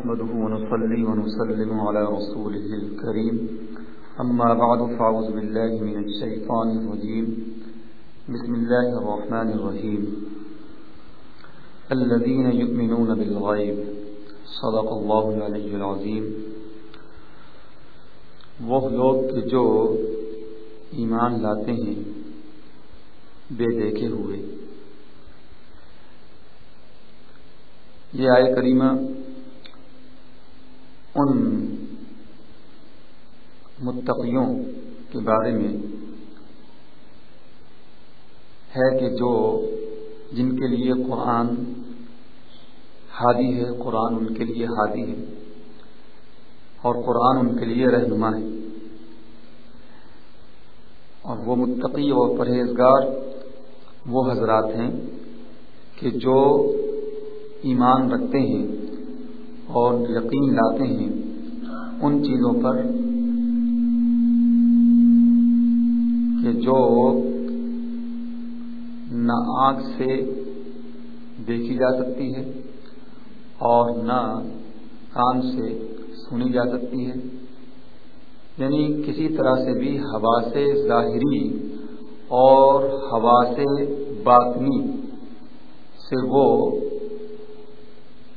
نحمده ونصلي ونسلم على رسوله الكريم. أما بعد فعوذ بالله من الشيطان الرجيم. بسم الله الرحمن الرحيم. الذين يؤمنون بالغيب. صدق الله العلي العظيم. وہ لوگ کہ جو ایمان لاتے ہیں، بے دیکھے ہوئے۔ یہ آئے کریمہ ان متقیوں کے بارے میں ہے کہ جو جن کے لیے قرآن ہادی ہے، قرآن ان کے لیے ہادی ہے اور قرآن ان کے لیے رہنما ہے۔ اور وہ متقی اور پرہیزگار وہ حضرات ہیں کہ جو ایمان رکھتے ہیں اور یقین لاتے ہیں ان چیزوں پر کہ جو نہ آنکھ سے دیکھی جا سکتی ہے اور نہ کان سے سنی جا سکتی ہے۔ یعنی کسی طرح سے بھی ہوا سے ظاہری اور ہوا سے باطنی سے وہ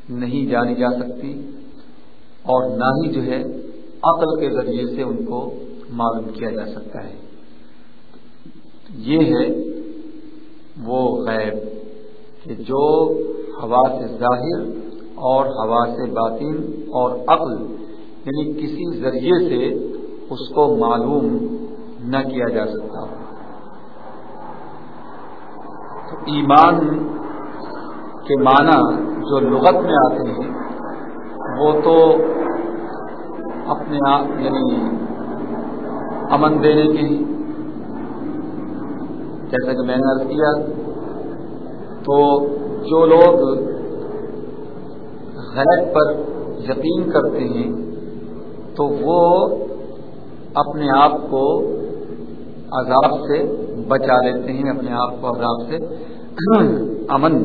نہیں جانی جا سکتی اور نہ ہی جو ہے عقل کے ذریعے سے ان کو معلوم کیا جا سکتا ہے۔ یہ ہے وہ غیب کہ جو ہوا سے ظاہر اور ہوا سے باطن اور عقل یعنی کسی ذریعے سے اس کو معلوم نہ کیا جا سکتا۔ تو ایمان کے معنی جو لغت میں آتے ہیں، وہ تو اپنے آپ یعنی امن دینے کے جیسا کہ میں نے عرض کیا، تو جو لوگ غیر پر یقین کرتے ہیں، تو وہ اپنے آپ کو عذاب سے بچا لیتے ہیں، اپنے آپ کو عذاب سے امن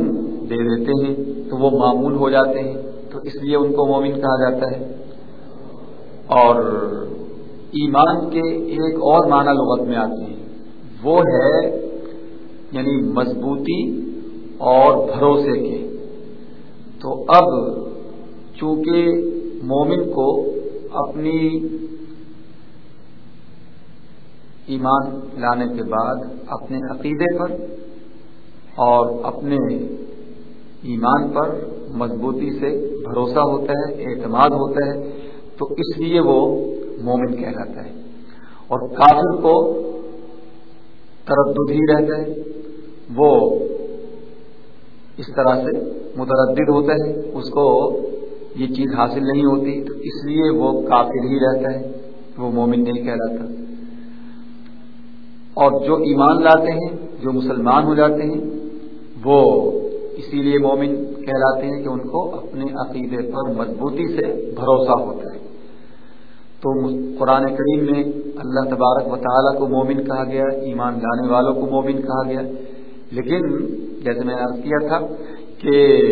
دے دیتے ہیں۔ تو وہ معمول ہو جاتے ہیں، تو اس لیے ان کو مومن کہا جاتا ہے۔ اور ایمان کے ایک اور معنی لغت میں آتے ہیں وہ ہے یعنی مضبوطی اور بھروسے کے۔ تو اب چونکہ مومن کو اپنی ایمان لانے کے بعد، اپنے عقیدے پر اور اپنے ایمان پر مضبوطی سے بھروسہ ہوتا ہے، اعتماد ہوتا ہے، تو اس لیے وہ مومن کہلاتا ہے۔ اور کافر کو تردد ہی رہتا ہے۔ وہ اس طرح سے متردد ہوتا ہے، اس کو یہ چیز حاصل نہیں ہوتی، تو اس لیے وہ کافر ہی رہتا ہے۔ وہ مومن نہیں کہلاتا۔ اور جو ایمان لاتے ہیں، جو مسلمان ہو جاتے ہیں، وہ اسی لیے مومن کہلاتے ہیں کہ ان کو اپنے عقیدے پر مضبوطی سے بھروسہ ہوتا ہے۔ تو قرآن کریم میں اللہ تبارک و تعالیٰ کو مومن کہا گیا، ایمان لانے والوں کو مومن کہا گیا۔ لیکن جیسے میں نے عرض کیا تھا کہ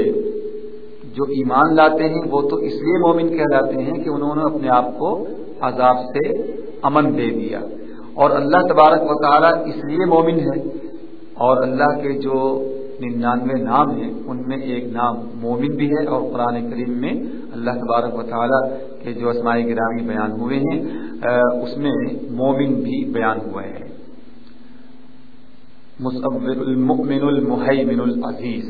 جو ایمان لاتے ہیں، وہ تو اس لیے مومن کہلاتے ہیں کہ انہوں نے اپنے آپ کو عذاب سے امن دے دیا۔ اور اللہ تبارک و تعالیٰ اس لیے مومن ہے اور اللہ کے جو ننانوے نام ہیں، ان میں ایک نام مومن بھی ہے اور قرآن کریم میں اللہ تبارک و تعالیٰ کے جو اسماعی گرامی بیان ہوئے ہیں اس میں مومن بھی بیان ہوئے ہیں المؤمن المحیمن العزیز۔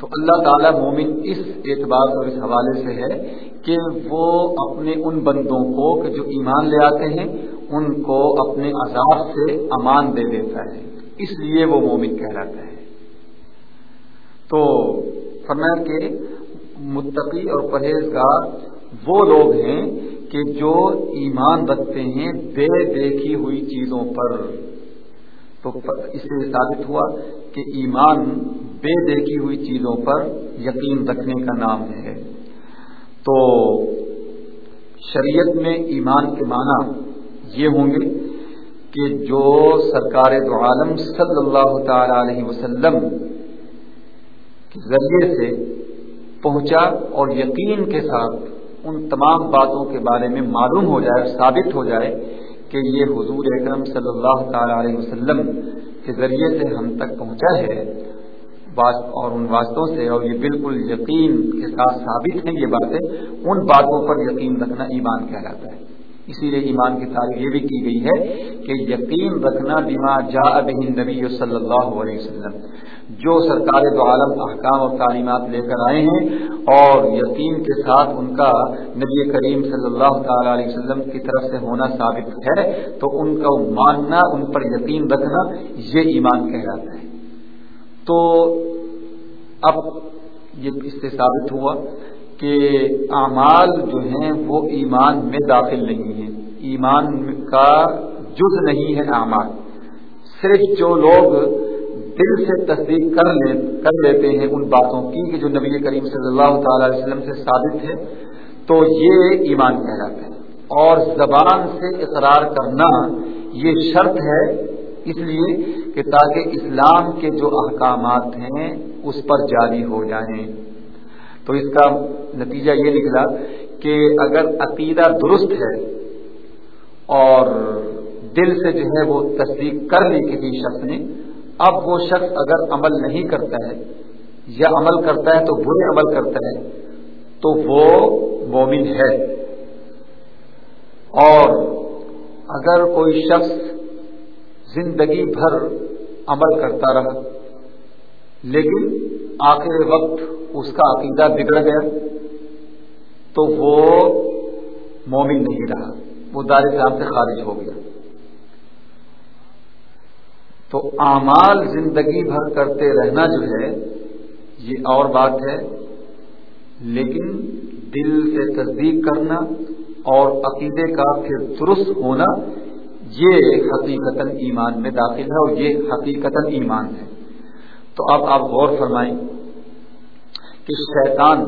تو اللہ تعالیٰ مومن اس اعتبار اور اس حوالے سے ہے کہ وہ اپنے ان بندوں کو کہ جو ایمان لے آتے ہیں، ان کو اپنے عذاب سے امان دے دیتا ہے۔ اس لیے وہ مومن کہلاتا ہے۔ تو فرمایا کہ متقی اور پرہیزگار وہ لوگ ہیں کہ جو ایمان رکھتے ہیں بے دیکھی ہوئی چیزوں پر۔ تو اس سے ثابت ہوا کہ ایمان بے دیکھی ہوئی چیزوں پر یقین رکھنے کا نام ہے۔ تو شریعت میں ایمان کے معنی یہ ہوں گے کہ جو سرکار دو عالم صلی اللہ تعالی علیہ وسلم ذریعے سے پہنچا اور یقین کے ساتھ ان تمام باتوں کے بارے میں معلوم ہو جائے ثابت ہو جائے کہ یہ حضور اکرم صلی اللہ تعالی علیہ وسلم کے ذریعے سے ہم تک پہنچا ہے اور ان واسطوں سے، اور یہ بالکل یقین کے ساتھ ثابت ہیں یہ باتیں۔ ان باتوں پر یقین رکھنا ایمان کہلاتا ہے۔ اسی لیے ایمان کی تعریف یہ بھی کی گئی ہے کہ یقین رکھنا بیما جا نبی صلی اللہ علیہ وسلم۔ جو سرکار دو عالم احکام اور تعلیمات لے کر آئے ہیں اور یقین کے ساتھ ان کا نبی کریم صلی اللہ تعالی علیہ وسلم کی طرف سے ہونا ثابت ہے، تو ان کا ماننا، ان پر یقین رکھنا یہ ایمان کہلاتا ہے۔ تو اب یہ اس سے ثابت ہوا کہ اعمال جو ہیں وہ ایمان میں داخل نہیں ہیں۔ ایمان کا جز نہیں ہے اعمال۔ صرف جو لوگ دل سے تصدیق کر لے کر لیتے ہیں ان باتوں کی کہ جو نبی کریم صلی اللہ تعالی علیہ وسلم سے ثابت ہے تو یہ ایمان کہلاتا ہے اور زبان سے اقرار کرنا یہ شرط ہے، اس لیے کہ تاکہ اسلام کے جو احکامات ہیں، اس پر جاری ہو جائیں۔ تو اس کا نتیجہ یہ نکلا کہ اگر عقیدہ درست ہے اور دل سے جو ہے وہ تصدیق کر لی کسی شخص نے اب وہ شخص اگر عمل نہیں کرتا ہے یا عمل کرتا ہے تو برے عمل کرتا ہے، تو وہ مومن ہے۔ اور اگر کوئی شخص زندگی بھر عمل کرتا رہا، لیکن آخر وقت اس کا عقیدہ بگڑ گیا، تو وہ مومن نہیں رہا، وہ دار اسلام سے خارج ہو گیا۔ تو اعمال زندگی بھر کرتے رہنا جو ہے، یہ اور بات ہے، لیکن دل سے تصدیق کرنا اور عقیدے کا پھر درست ہونا، یہ حقیقت ایمان میں داخل ہے اور یہ حقیقت ایمان ہے۔ تو اب آپ غور فرمائیں کہ شیطان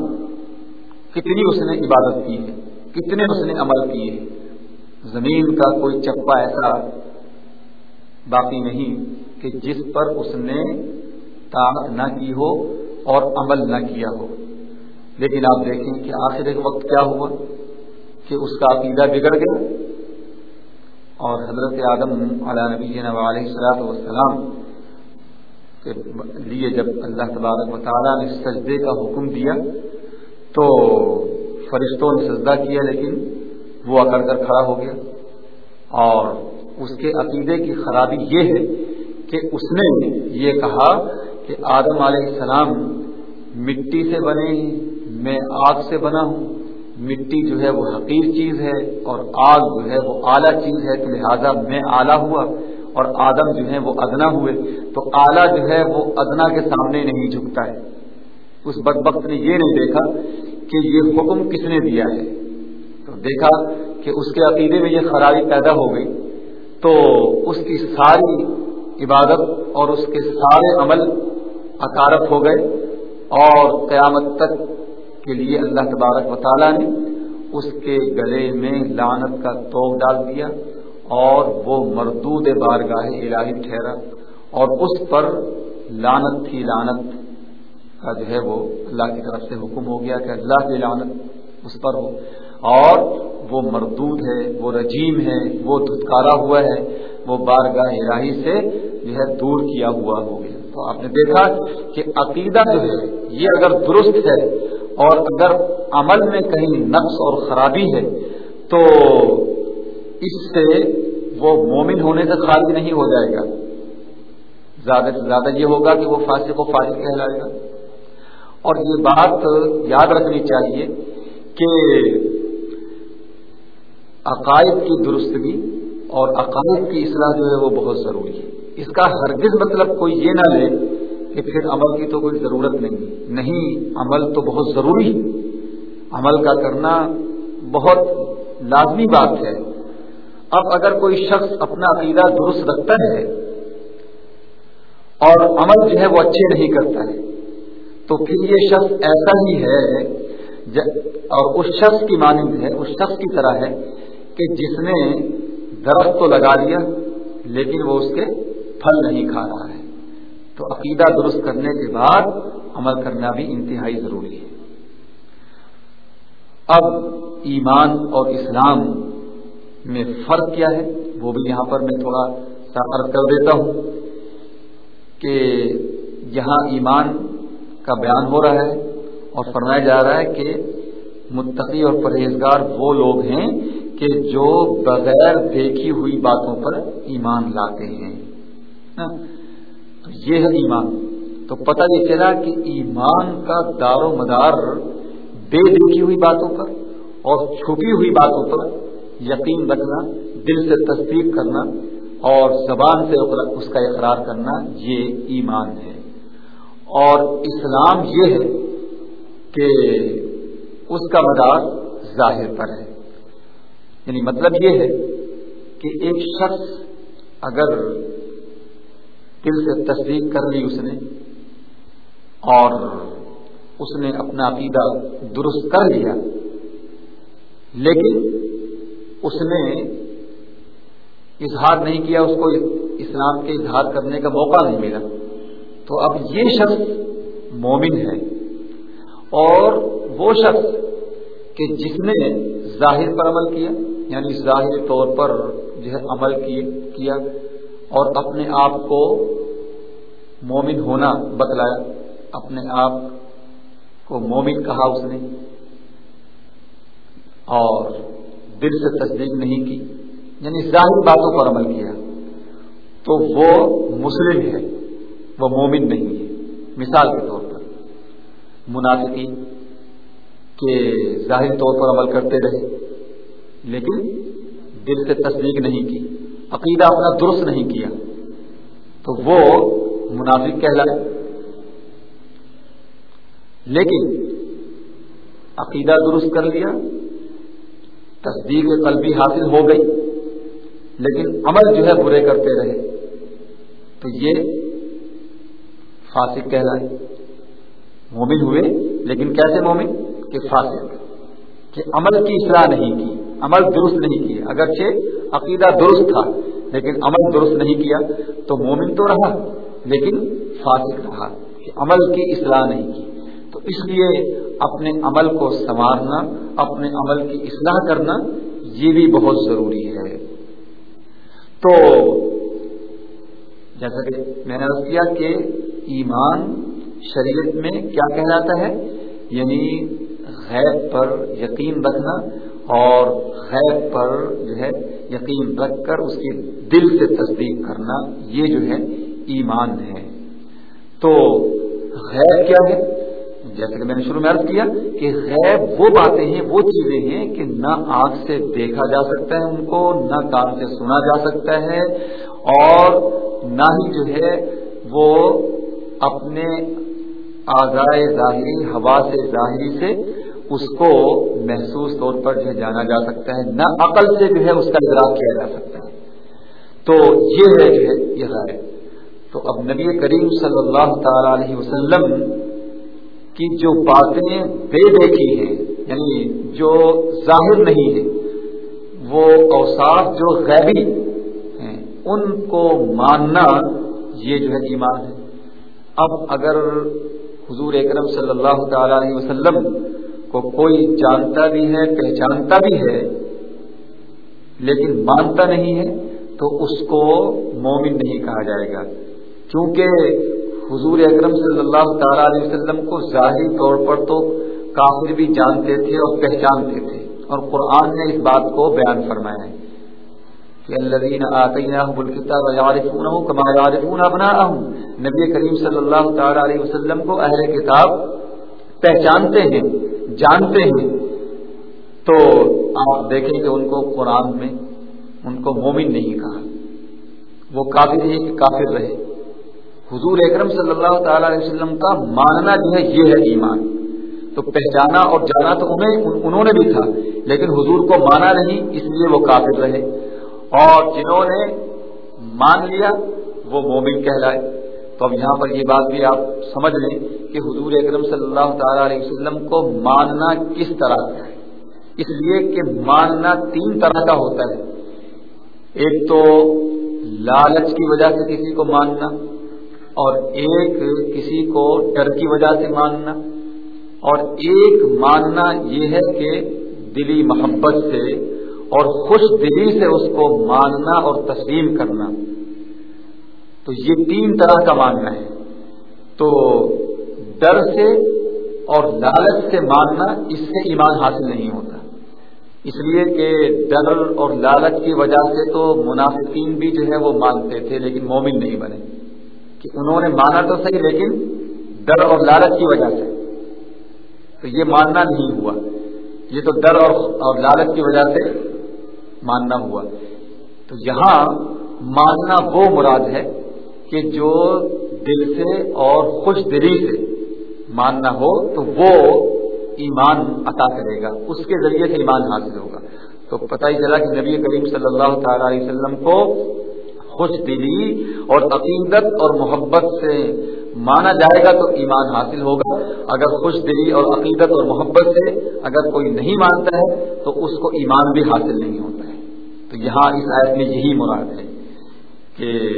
کتنی اس نے عبادت کی ہے، کتنے اس نے عمل کیے زمین کا کوئی چپا ایسا باقی نہیں کہ جس پر اس نے طاقت نہ کی ہو اور عمل نہ کیا ہو۔ لیکن آپ دیکھیں کہ آخر ایک وقت کیا ہوا کہ اس کا عقیدہ بگڑ گیا اور حضرت آدم علیہ نبی علیہ صلاحت والسلام کے لیے جب اللہ تبارک و تعالیٰ نے سجدے کا حکم دیا تو فرشتوں نے سجدہ کیا لیکن وہ اکڑ کر کھڑا ہو گیا اور اس کے عقیدے کی خرابی یہ ہے کہ اس نے یہ کہا کہ آدم علیہ السلام مٹی سے بنے میں آگ سے بنا ہوں۔ مٹی جو ہے وہ حقیر چیز ہے اور آگ جو ہے وہ اعلیٰ چیز ہے، تو لہٰذا میں اعلیٰ ہوا اور آدم جو ہے وہ ادنا ہوئے۔ تو اعلیٰ جو ہے وہ ادنا کے سامنے نہیں جھکتا ہے۔ اس بدبخت نے یہ نہیں دیکھا کہ یہ حکم کس نے دیا ہے۔ تو دیکھا کہ اس کے عقیدے میں یہ خرابی پیدا ہو گئی۔ تو اس کی ساری عبادت اور اس کے سارے عمل اکارت ہو گئے اور قیامت تک کے لیے اللہ تبارک و تعالیٰ نے اس کے گلے میں لانت کا توق ڈال دیا اور وہ مردود بارگاہ الہی ٹھہرا اور اس پر لانت تھی لانت کا جو ہے وہ اللہ کی طرف سے حکم ہو گیا کہ اللہ کی لانت اس پر ہو اور وہ مردود ہے، وہ رجیم ہے، وہ دھتکارا ہوا ہے، وہ بارگاہ الہی سے جو ہے دور کیا ہوا ہو گیا۔ تو آپ نے دیکھا کہ عقیدہ جو ہے، یہ اگر درست ہے اور اگر عمل میں کہیں نقص اور خرابی ہے، تو اس سے وہ مومن ہونے سے خارج نہیں ہو جائے گا۔ زیادہ سے زیادہ یہ ہوگا کہ وہ فاصل کو فارغ کہلائے گا۔ اور یہ بات یاد رکھنی چاہیے کہ عقائد کی درستگی اور عقائد کی اصلاح جو ہے وہ بہت ضروری ہے۔ اس کا ہرگز مطلب کوئی یہ نہ لے کہ پھر عمل کی تو کوئی ضرورت نہیں نہیں، عمل تو بہت ضروری عمل کا کرنا بہت لازمی بات ہے۔ اب اگر کوئی شخص اپنا عقیدہ درست رکھتا ہے اور عمل جو ہے وہ اچھے نہیں کرتا ہے، تو پھر یہ شخص ایسا ہی ہے اور اس شخص کی مانند ہے، اس شخص کی طرح ہے کہ جس نے درخت تو لگا لیا لیکن وہ اس کے پھل نہیں کھا رہا ہے۔ تو عقیدہ درست کرنے کے بعد عمل کرنا بھی انتہائی ضروری ہے۔ اب ایمان اور اسلام میں فرق کیا ہے؟ وہ بھی یہاں پر میں تھوڑا سا عرض کر دیتا ہوں کہ یہاں ایمان کا بیان ہو رہا ہے اور فرمایا جا رہا ہے کہ متقی اور پرہیزگار وہ لوگ ہیں کہ جو بغیر دیکھی ہوئی باتوں پر ایمان لاتے ہیں۔ ہاں، یہ ہے ایمان۔ تو پتہ یہ چلا کہ ایمان کا دار و مدار بے دیکھی ہوئی باتوں پر اور چھپی ہوئی باتوں پر یقین رکھنا، دل سے تصدیق کرنا اور زبان سے اس کا اقرار کرنا، یہ ایمان ہے۔ اور اسلام یہ ہے کہ اس کا مدار ظاہر پر ہے۔ یعنی مطلب یہ ہے کہ ایک شخص اگر دل سے تصدیق کر لی اس نے اور اس نے اپنا عقیدہ درست کر لیا، لیکن اس نے اظہار نہیں کیا، اس کو اسلام کے اظہار کرنے کا موقع نہیں ملا۔ تو اب یہ شخص مومن ہے اور وہ شخص کہ جس نے ظاہر پر عمل کیا یعنی ظاہر طور پر جو ہے عمل کیا اور اپنے آپ کو مومن ہونا بتلایا۔ اپنے آپ کو مومن کہا اس نے۔ اور دل سے تصدیق نہیں کی۔ یعنی ظاہر باتوں پر عمل کیا۔ تو وہ مسلم ہے۔ وہ مومن نہیں ہے۔ مثال کے طور پر منافقی کے ظاہر طور پر عمل کرتے رہے۔ لیکن دل سے تصدیق نہیں کی، عقیدہ اپنا درست نہیں کیا۔ تو وہ منافق کہلائے۔ لیکن عقیدہ درست کر لیا، تصدیق قلبی حاصل ہو گئی، لیکن عمل جو ہے برے کرتے رہے۔ تو یہ فاسق کہلائے۔ مومن ہوئے، لیکن کیسے مومن؟ کہ فاسق، کہ عمل کی اصلاح نہیں کی۔ عمل درست نہیں کیا۔ اگرچہ عقیدہ درست تھا، لیکن عمل درست نہیں کیا تو مومن تو رہا، لیکن فاسق رہا کہ عمل کی اصلاح نہیں کی۔ تو اس لیے اپنے عمل کو سنوارنا، اپنے عمل کی اصلاح کرنا، یہ بھی بہت ضروری ہے۔ تو جیسا کہ میں نے کیا کہ ایمان شریعت میں کیا کہلاتا ہے؟ یعنی غیب پر یقین رکھنا اور غیب پر جو ہے یقین رکھ کر اس کی دل سے تصدیق کرنا، یہ جو ہے ایمان ہے۔ تو غیب کیا ہے؟ جیسے کہ میں نے شروع میں عرض کیا کہ غیب وہ باتیں ہیں، وہ چیزیں ہیں کہ نہ آنکھ سے دیکھا جا سکتا ہے ان کو، نہ کان سے سنا جا سکتا ہے اور نہ ہی جو ہے وہ اپنے آزائے ظاہری، ہوا سے ظاہری سے اس کو محسوس طور پر جو ہے جانا جا سکتا ہے، نہ عقل سے جو ہے اس کا ادراک کیا جا سکتا ہے۔ تو یہ ہے جو ہے، یہ غائب تو اب نبی کریم صلی اللہ تعالی علیہ وسلم کی جو باتیں بے دیکھی ہیں یعنی جو ظاہر نہیں ہے وہ اوساف جو غیبی ہیں، ان کو ماننا یہ جو ہے ایمان ہے۔ اب اگر حضور اکرم صلی اللہ تعالی علیہ وسلم کو کوئی جانتا بھی ہے، پہچانتا بھی ہے، لیکن مانتا نہیں ہے، تو اس کو مومن نہیں کہا جائے گا۔ کیونکہ حضور اکرم صلی اللہ تعالی علیہ وسلم کو ظاہری طور پر تو کافر بھی جانتے تھے اور پہچانتے تھے۔ اور قرآن نے اس بات کو بیان فرمایا ہے کہ نبی کریم صلی اللہ تعالی علیہ وسلم کو اہل کتاب پہچانتے ہیں، جانتے ہیں۔ تو آپ دیکھیں کہ ان کو قرآن میں ان کو مومن نہیں کہا۔ وہ کافر ہی کافر رہے۔ حضور اکرم صلی اللہ تعالی علیہ وسلم کا ماننا جو ہے، یہ ہے ایمان۔ تو پہچانا اور جانا تو انہیں، انہوں نے بھی تھا، لیکن حضور کو مانا نہیں، اس لیے وہ کافر رہے۔ اور جنہوں نے مان لیا، وہ مومن کہلائے۔ تو اب یہاں پر یہ بات بھی آپ سمجھ لیں کہ حضور اکرم صلی اللہ تعالی علیہ وسلم کو ماننا کس طرح کا ہے؟ اس لیے کہ ماننا تین طرح کا ہوتا ہے۔ ایک تو لالچ کی وجہ سے کسی کو ماننا اور ایک کسی کو ڈر کی وجہ سے ماننا اور ایک ماننا یہ ہے کہ دلی محبت سے اور خوش دلی سے اس کو ماننا اور تسلیم کرنا۔ تو یہ تین طرح کا ماننا ہے۔ تو ڈر سے اور لالچ سے ماننا اس سے ایمان حاصل نہیں ہوتا۔ اس لیے کہ ڈر اور لالچ کی وجہ سے تو منافقین بھی جو ہے وہ مانتے تھے لیکن مومن نہیں بنے۔ کہ انہوں نے مانا تو صحیح لیکن ڈر اور لالچ کی وجہ سے۔ تو یہ ماننا نہیں ہوا۔ یہ تو ڈر اور اور لالچ کی وجہ سے ماننا ہوا۔ تو یہاں ماننا وہ مراد ہے کہ جو دل سے اور خوش دلی سے ماننا ہو تو وہ ایمان عطا کرے گا، اس کے ذریعے سے ایمان حاصل ہوگا۔ تو پتہ ہی چلا کہ نبی کریم صلی اللہ تعالی علیہ وسلم کو خوش دلی اور عقیدت اور محبت سے مانا جائے گا تو ایمان حاصل ہوگا۔ اگر خوش دلی اور عقیدت اور محبت سے اگر کوئی نہیں مانتا ہے تو اس کو ایمان بھی حاصل نہیں ہوتا ہے۔ تو یہاں اس آیت میں یہی مراد ہے کہ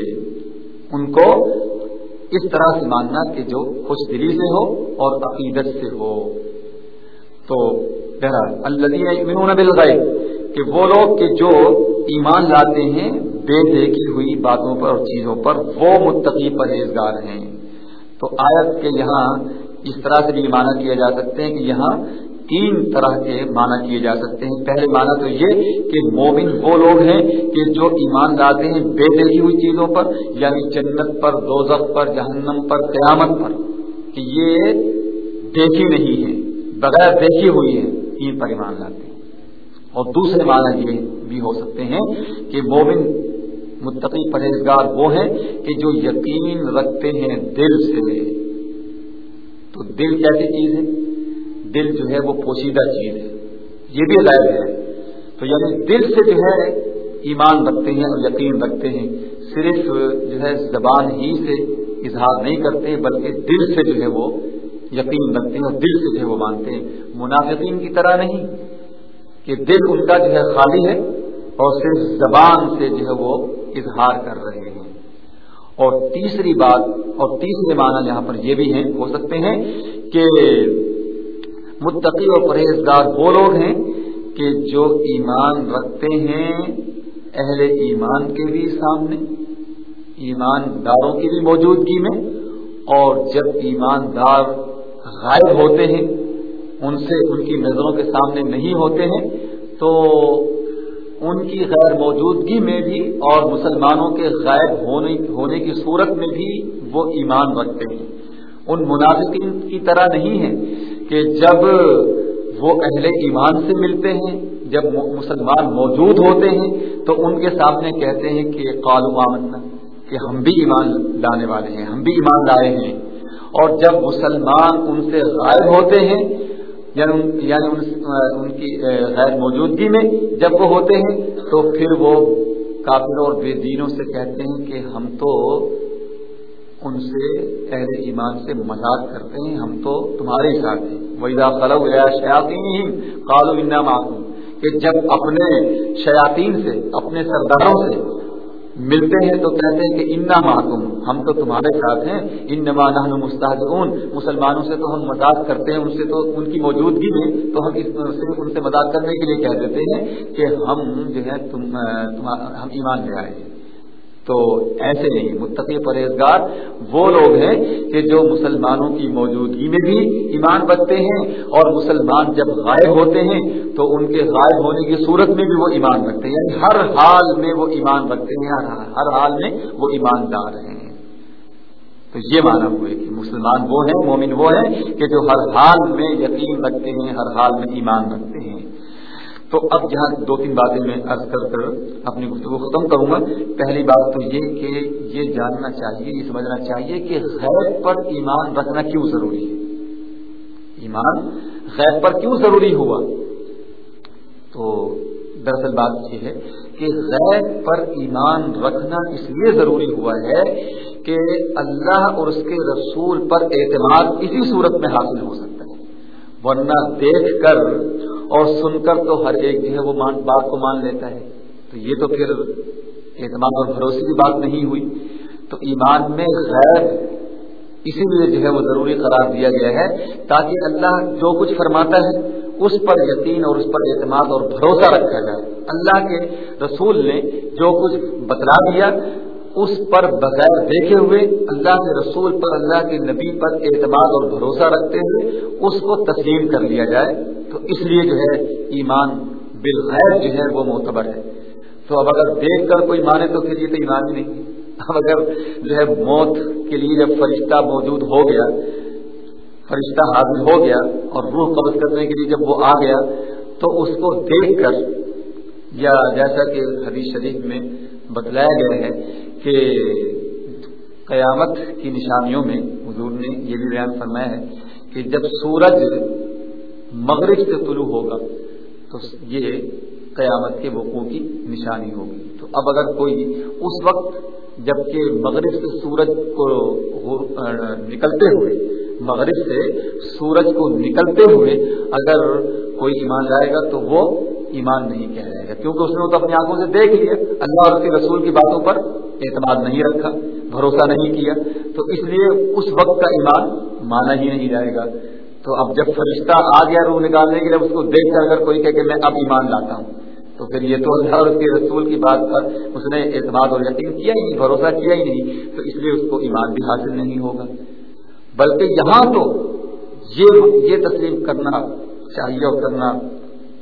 ان کو اس طرح سے ماننا کہ جو خوش دلی سے ہو اور عقیدت سے ہو۔ تو بہرحال اللہ بالغیب، کہ وہ لوگ کہ جو ایمان لاتے ہیں، بے دیکھی ہوئی باتوں پر اور چیزوں پر، وہ متقی پرہیزگار ہیں۔ تو آیت کے یہاں اس طرح سے بھی مانا کیا جا سکتے ہیں کہ یہاں تین طرح کے معنی کیے جا سکتے ہیں۔ پہلے معنی تو یہ کہ مومن وہ لوگ ہیں کہ جو ایمان لاتے ہیں بے دیکھی ہوئی چیزوں پر یعنی جنت پر، دوزخ پر، جہنم پر، قیامت پر، کہ یہ دیکھی نہیں ہے بغیر دیکھی ہوئی ہے تین پر ایمان لاتے ہیں۔ اور دوسرے معنی یہ بھی ہو سکتے ہیں کہ مومن متقی پرہیزگار وہ ہیں کہ جو یقین رکھتے ہیں دل سے۔ تو دل کیسی چیز ہے؟ دل جو ہے وہ پوشیدہ چیز ہے۔ یہ بھی غائب ہے۔ تو یعنی دل سے جو ہے ایمان رکھتے ہیں اور یقین رکھتے ہیں۔ صرف جو ہے زبان ہی سے اظہار نہیں کرتے، بلکہ دل سے جو ہے وہ یقین رکھتے ہیں اور دل سے جو ہے وہ مانتے ہیں۔ منافقین کی طرح نہیں کہ دل ان کا جو ہے خالی ہے اور صرف زبان سے جو ہے وہ اظہار کر رہے ہیں۔ اور تیسری بات اور تیسرے معنی یہاں پر یہ بھی ہیں، ہو سکتے ہیں کہ متقی اور پرہیزگار وہ لوگ ہیں کہ جو ایمان رکھتے ہیں اہل ایمان کے بھی سامنے، ایمانداروں کی بھی موجودگی میں، اور جب ایماندار غائب ہوتے ہیں، ان سے ان کی نظروں کے سامنے نہیں ہوتے ہیں، تو ان کی غیر موجودگی میں بھی اور مسلمانوں کے غائب ہونے ہونے کی صورت میں بھی وہ ایمان رکھتے ہیں۔ ان منافقین کی طرح نہیں ہے کہ جب وہ اہل ایمان سے ملتے ہیں، جب مسلمان موجود ہوتے ہیں، تو ان کے سامنے کہتے ہیں کہ قالو آمنا، کہ ہم بھی ایمان لانے والے ہیں، ہم بھی ایمان لائے ہیں۔ اور جب مسلمان ان سے غائب ہوتے ہیں یعنی یعنی ان کی غیر موجودگی میں جب وہ ہوتے ہیں، تو پھر وہ کافروں اور بے دینوں سے کہتے ہیں کہ ہم تو ان سے اہل ایمان سے مذاق کرتے ہیں، ہم تو تمہارے ساتھ ہیں۔ ویدا خلو یا شیاطین کالو انا معقوم کہ جب اپنے شیاطین سے، اپنے سرداروں سے ملتے ہیں تو کہتے ہیں کہ انا محکوم ہم تو تمہارے ساتھ ہیں۔ ان نمانہ مستحد مسلمانوں سے تو ہم مذاق کرتے ہیں، ان سے تو ان کی موجودگی میں تو ہم اس سے ان سے مذاق کرنے کے لیے کہہ دیتے ہیں کہ ہم جو ہے تم، ہم ایمان لے آئے ہیں۔ تو ایسے نہیں، متقی پرہیزگار وہ لوگ ہیں کہ جو مسلمانوں کی موجودگی میں بھی ایمان بچتے ہیں اور مسلمان جب غائب ہوتے ہیں تو ان کے غائب ہونے کی صورت میں بھی وہ ایمان رکھتے ہیں۔ یعنی ہر حال میں وہ ایمان رکھتے ہیں، ہر حال میں وہ ایماندار ہیں۔ تو یہ مانا ہوئے کہ مسلمان وہ ہیں، مومن وہ ہیں کہ جو ہر حال میں یقین رکھتے ہیں، ہر حال میں ایمان رکھتے ہیں۔ تو اب یہاں دو تین باتیں میں عرض کر کر اپنی گفتگو ختم کروں گا۔ پہلی بات تو یہ کہ یہ جاننا چاہیے، یہ سمجھنا چاہیے کہ غیر پر ایمان رکھنا کیوں ضروری ہے۔ ایمان غیر پر کیوں ضروری ہوا؟ تو دراصل بات یہ ہے کہ غیر پر ایمان رکھنا اس لیے ضروری ہوا ہے کہ اللہ اور اس کے رسول پر اعتماد اسی صورت میں حاصل ہو سکتا ہے۔ ورنہ دیکھ کر اور سن کر تو ہر ایک جو ہے وہ مان بات کو مان لیتا ہے۔ تو یہ تو پھر اعتماد اور بھروسے کی بات نہیں ہوئی۔ تو ایمان میں غیر اسی لیے جو ہے وہ ضروری قرار دیا گیا ہے تاکہ اللہ جو کچھ فرماتا ہے اس پر یقین اور اس پر اعتماد اور بھروسہ رکھا جائے۔ اللہ کے رسول نے جو کچھ بتلا دیا اس پر بغیر دیکھے ہوئے اللہ کے رسول پر، اللہ کے نبی پر اعتماد اور بھروسہ رکھتے ہوئے اس کو تسلیم کر لیا جائے، تو اس لیے جو ہے ایمان بالغیر جو ہے وہ معتبر ہے۔ تو اب اگر دیکھ کر کوئی مانے تو پھر یہ تو ایمان ہی نہیں۔ اب اگر جو ہے موت کے لیے جب فرشتہ موجود ہو گیا، فرشتہ حاضر ہو گیا اور روح قبض کرنے کے لیے جب وہ آ گیا، تو اس کو دیکھ کر، یا جیسا کہ حدیث شریف میں بتلایا گیا ہے کہ قیامت کی نشانیوں میں حضور نے یہ بھی بیان فرمایا ہے کہ جب سورج مغرب سے طلوع ہوگا تو یہ قیامت کے وقوع کی نشانی ہوگی۔ تو اب اگر کوئی اس وقت جبکہ مغرب سے سورج کو نکلتے ہوئے مغرب سے سورج کو نکلتے ہوئے اگر کوئی ایمان لائے گا تو وہ ایمان نہیں کہہ جائے گا کیونکہ اس نے تو اپنی آنکھوں سے دیکھ لیا۔ اللہ اور اس کے رسول کی باتوں پر اعتماد نہیں رکھا، بھروسہ نہیں کیا۔ تو اس لیے اس وقت کا ایمان مانا ہی نہیں جائے گا۔ تو اب جب فرشتہ آ گیا روح نکالنے کے لیے، اس کو دیکھ کر اگر کوئی کہ میں اب ایمان لاتا ہوں، تو پھر یہ تو اللہ اور اس کے رسول کی بات پر اس نے اعتماد اور یقین کیا ہی نہیں، بھروسہ کیا ہی نہیں۔ تو اس لیے اس کو ایمان بھی حاصل نہیں ہوگا۔ بلکہ یہاں تو یہ یہ تسلیم کرنا چاہیے اور کرنا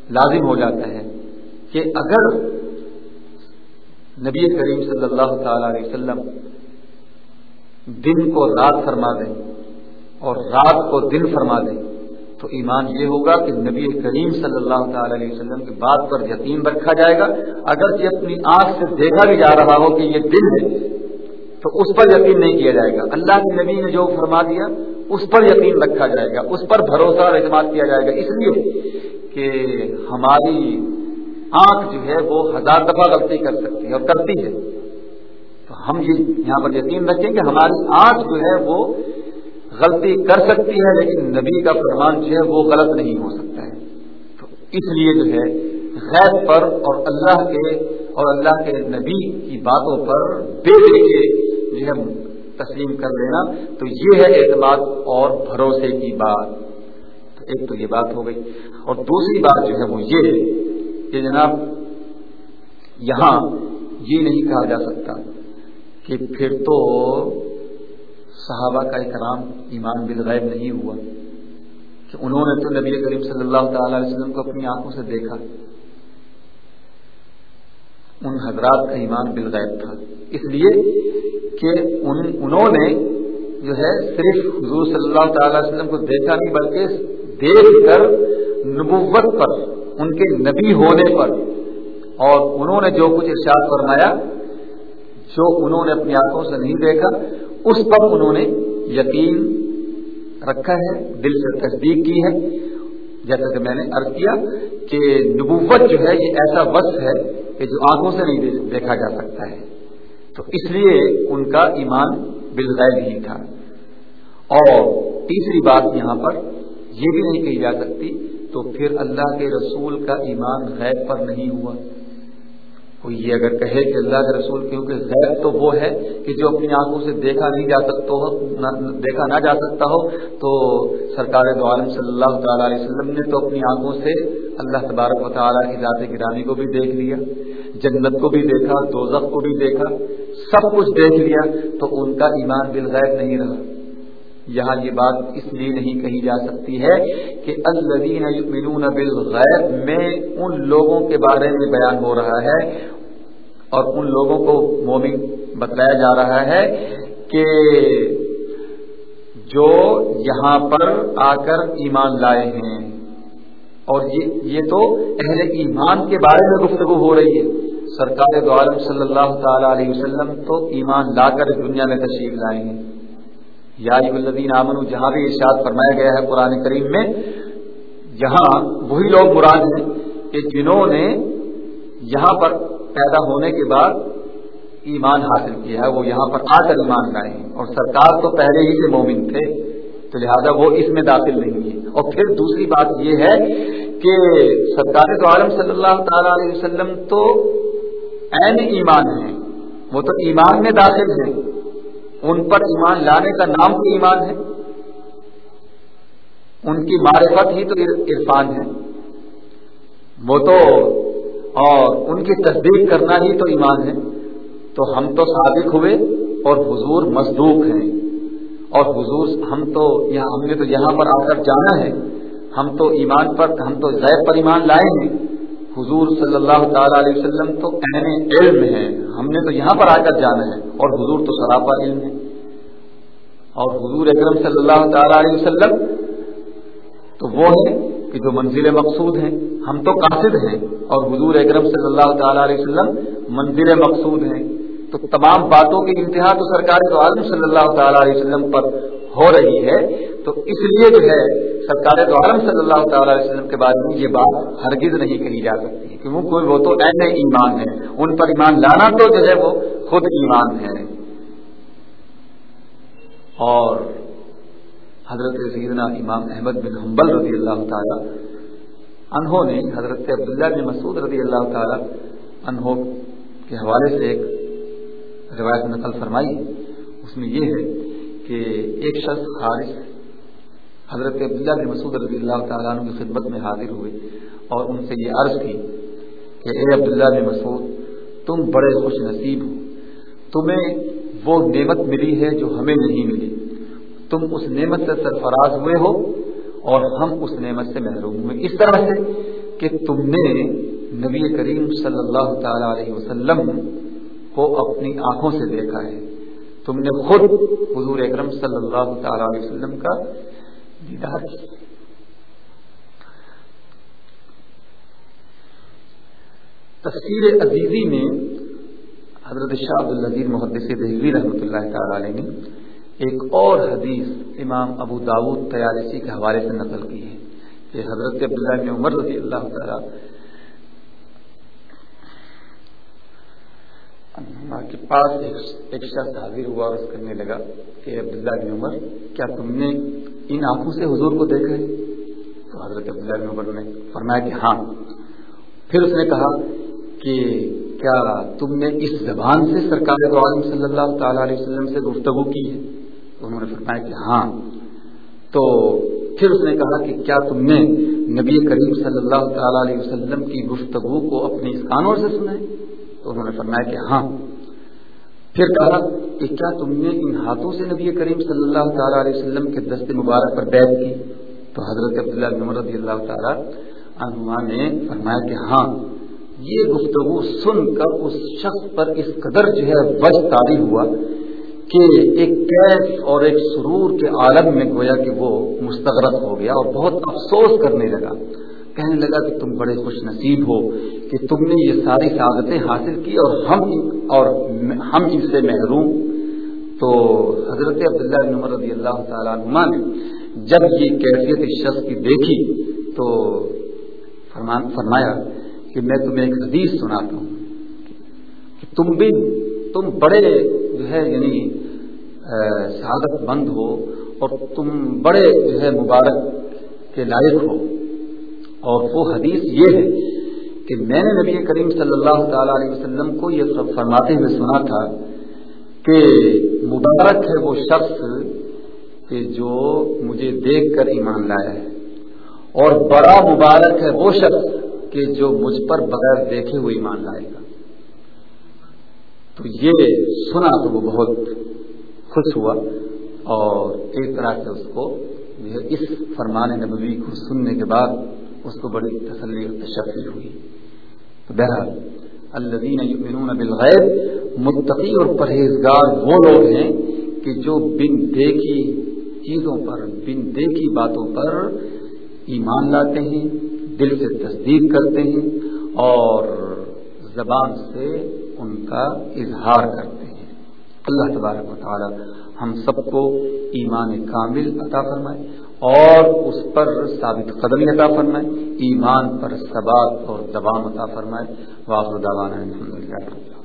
لازم ہو جاتا ہے کہ اگر نبی کریم صلی اللہ تعالی علیہ وسلم دن کو رات فرما دیں اور رات کو دن فرما دیں، تو ایمان یہ ہوگا کہ نبی کریم صلی اللہ تعالی علیہ وسلم کی بات پر یقین رکھا جائے گا۔ اگر یہ اپنی آنکھ سے دیکھا بھی جا رہا ہو کہ یہ دل ہے، تو اس پر یقین نہیں کیا جائے گا۔ اللہ کے نبی نے جو فرما دیا، اس پر یقین رکھا جائے گا، اس پر بھروسہ اور اعتماد کیا جائے گا۔ اس لیے کہ ہماری آنکھ جو ہے وہ ہزار دفعہ غلطی کر سکتی ہے اور کرتی ہے۔ تو ہم یہ یہاں پر یقین رکھیں کہ ہماری آنکھ جو ہے وہ غلطی کر سکتی ہے، لیکن نبی کا فرمان جو ہے وہ غلط نہیں ہو سکتا ہے۔ تو اس لیے جو ہے غیر پر اور اللہ کے اور اللہ کے نبی کی باتوں پر بے کے جو ہے تسلیم کر لینا۔ تو یہ ہے اعتماد اور بھروسے کی بات۔ ایک تو یہ بات ہو گئی۔ اور دوسری بات جو ہے وہ یہ کہ جناب، یہاں یہ نہیں کہا جا سکتا کہ پھر تو صحابہ کا اکرام ایمان بالغیب نہیں ہوا کہ انہوں نے تو نبی کریم صلی اللہ تعالی علیہ وسلم کو اپنی آنکھوں سے دیکھا۔ ان حضرات کا ایمان بالغیب تھا۔ اس لیے کہ ان، انہوں نے جو ہے صرف حضور صلی اللہ تعالی وسلم کو دیکھا نہیں، بلکہ دیکھ کر نبوت پر، ان کے نبی ہونے پر، اور انہوں نے جو کچھ ارشاد فرمایا، جو انہوں نے اپنی آنکھوں سے نہیں دیکھا، اس پر انہوں نے یقین رکھا ہے، دل سے تصدیق کی ہے۔ جیسا کہ میں نے ارض کیا کہ نبوت جو ہے، یہ ایسا وصف ہے کہ جو آنکھوں سے نہیں دیکھا جا سکتا ہے۔ تو اس لیے ان کا ایمان بالغیر ہی تھا۔ اور تیسری بات یہاں پر یہ بھی نہیں کہی جا سکتی، تو پھر اللہ کے رسول کا ایمان غیر پر نہیں ہوا۔ کوئی یہ اگر کہے کہ اللہ کے رسول، کیونکہ غیر تو وہ ہے کہ جو اپنی آنکھوں سے دیکھا نہیں جا سکتا ہو دیکھا نہ جا سکتا ہو، تو سرکار دو عالم صلی اللہ تعالی علیہ وسلم نے تو اپنی آنکھوں سے اللہ تبارک و تعالیٰ کی ذات گرانی کو بھی دیکھ لیا، جنت کو بھی دیکھا، دوزخ کو بھی دیکھا، سب کچھ دیکھ لیا، تو ان کا ایمان بالغیر نہیں رہا۔ یہاں یہ بات اس لیے نہیں کہی جا سکتی ہے کہ الذین یؤمنون بالغیب میں ان لوگوں کے بارے میں بیان ہو رہا ہے اور ان لوگوں کو مومن بتلایا جا رہا ہے کہ جو یہاں پر آ کر ایمان لائے ہیں اور یہ تو اہل ایمان کے بارے میں گفتگو ہو رہی ہے۔ سرکار دو عالم صلی اللہ تعالی علیہ وسلم تو ایمان لا کر دنیا میں تشریف لائے ہیں۔ یا الدین امن جہاں بھی ارشاد فرمایا گیا ہے قرآن کریم میں یہاں وہی لوگ مراد ہیں، کہ جنہوں نے یہاں پر پیدا ہونے کے بعد ایمان حاصل کیا ہے، وہ یہاں پر آ کر ایمان لائے ہیں۔ اور سرکار تو پہلے ہی سے مومن تھے، تو لہذا وہ اس میں داخل نہیں ہے اور پھر دوسری بات یہ ہے کہ سرکار تو عالم صلی اللہ تعالی علیہ وسلم تو عین ایمان ہے وہ تو ایمان میں داخل ہے ان پر ایمان لانے کا نام تو ایمان ہے۔ ان کی معرفت ہی تو عرفان ہے۔ وہ تو اور ان کی تصدیق کرنا ہی تو ایمان ہے۔ تو ہم تو صادق ہوئے اور حضور مصدوق ہیں۔ اور حضور ہم تو یہاں ہم نے تو یہاں پر آ کر جانا ہے۔ ہم تو ایمان پر ہم تو زیب پر ایمان لائے ہیں۔ حضور صلی اللہ تعالی علیہ وسلم تو اہم علم ہے۔ ہم نے تو یہاں پر آ کر جانا ہے اور حضور تو سراپا علم ہے۔ اور حضور اکرم صلی اللہ تعالی علیہ وسلم تو وہ ہے کہ جو منزل مقصود ہیں۔ ہم تو قاصد ہیں اور حضور اکرم صلی اللہ تعالی علیہ وسلم منزل مقصود ہیں۔ تو تمام باتوں کی انتہا تو سرکار تو عالم صلی اللہ تعالی علیہ وسلم پر ہو رہی ہے، تو اس لیے جو ہے، سرکار تو عالم صلی اللہ تعالی علیہ وسلم کے بارے میں یہ بات ہرگز نہیں کہی جا سکتی کہ وہ کوئی وہ تو این ایمان ہے۔ ان پر ایمان لانا تو جو ہے وہ خود ایمان ہے۔ اور حضرت سیدنا امام احمد بن حنبل رضی اللہ تعالی انہوں نے حضرت عبداللہ بن مسعود رضی اللہ تعالی انہوں کے حوالے سے ایک روایت نقل فرمائی۔ اس میں یہ ہے کہ ایک شخص خارج حضرت عبداللہ بن مسعود رضی اللہ تعالیٰ عنہ کی خدمت میں حاضر ہوئے اور ان سے یہ عرض کی کہ اے عبداللہ بن مسعود، تم بڑے خوش نصیب ہو۔ تمہیں وہ نعمت ملی ہے جو ہمیں نہیں ملی۔ تم اس نعمت سے سرفراز ہوئے ہو اور ہم اس نعمت سے محروم ہوئے۔ اس طرح سے کہ تم نے نبی کریم صلی اللہ تعالی علیہ وسلم کو اپنی آنکھوں سے دیکھا ہے۔ تم نے خود حضور اکرم صلی اللہ تعالی علیہ وسلم کا دیدار تفسیر عزیزی میں حضرت شاہ عبد النظیر محدث دہلی رحمۃ اللہ تعالی علیہ نے ایک اور حدیث امام ابو داود تیارسی کے حوالے سے نقل کی ہے کہ حضرت عبداللہ بن عمر رضی اللہ تعالی کے پاس ایک شخص حاضر ہوا اور اس کرنے لگا کہ عبداللہ بن عمر، کیا تم نے ان آنکھوں سے حضور کو دیکھا ہے؟ تو حضرت عبداللہ بن عمر نے فرمایا کہ ہاں۔ پھر اس نے کہا کہ کیا تم نے اس زبان سے سرکار عالم صلی اللہ تعالی علیہ وسلم سے گفتگو کی ہے؟ تو انہوں نے فرمایا کہ ہاں۔ تو پھر اس نے کہا کہ کیا تم نے نبی کریم صلی اللہ تعالی علیہ وسلم کی گفتگو کو اپنی اس کانوں سے سنا ہے؟ تو انہوں نے فرمایا کہ ہاں۔ پھر کہا کہ کیا تم نے ان ہاتھوں سے نبی کریم صلی اللہ تعالی علیہ وسلم کے دست مبارک پر بیت کی؟ تو حضرت عبداللہ بن عمر رضی اللہ تعالی عنہ نے فرمایا کہ ہاں یہ گفتگو سن کر اس شخص پر اس قدر جو ہے وج تاری ہوا کہ ایک کیف اور ایک سرور کے عالم میں گویا کہ وہ مستغرق ہو گیا اور بہت افسوس کرنے لگا۔ کہنے لگا کہ تم بڑے خوش نصیب ہو۔ کہ تم نے یہ ساری سعادتیں حاصل کی اور ہم اور ہم ان سے محروم۔ تو حضرت عبداللہ بن عمر رضی اللہ تعالیٰ عنہ نے جب یہ کیفیت اس شخص کی دیکھی تو فرمایا کہ میں تمہیں ایک حدیث سناتا ہوں کہ تم بھی تم بڑے جو ہے یعنی سعادت مند ہو اور تم بڑے جو ہے مبارک کے لائق ہو۔ اور وہ حدیث یہ ہے کہ میں نے نبی کریم صلی اللہ تعالی علیہ وسلم کو یہ فرماتے ہوئے سنا تھا کہ مبارک ہے وہ شخص کہ جو مجھے دیکھ کر ایمان لایا ہے۔ اور بڑا مبارک ہے وہ شخص کہ جو مجھ پر بغیر دیکھے ہوئے ایمان لائے گا۔ تو یہ سنا تو وہ بہت خوش ہوا اور ایک طرح سے اس کو اس فرمان نبوی کو سننے کے بعد اس کو بڑی تسلی اور تشفی ہوئی۔ بہرحال الذین یؤمنون بالغیب. متقی اور پرہیزگار وہ لوگ ہیں کہ جو بن دیکھی چیزوں پر، بن دیکھی باتوں پر ایمان لاتے ہیں، دل سے تصدیق کرتے ہیں اور زبان سے ان کا اظہار کرتے ہیں۔ اللہ تبارک و تعالی ہم سب کو ایمان کامل عطا فرمائے۔ اور اس پر ثابت قدمی عطا فرمائے، ایمان پر ثبات اور دبام عطا فرمائے۔ واقع الحمد للہ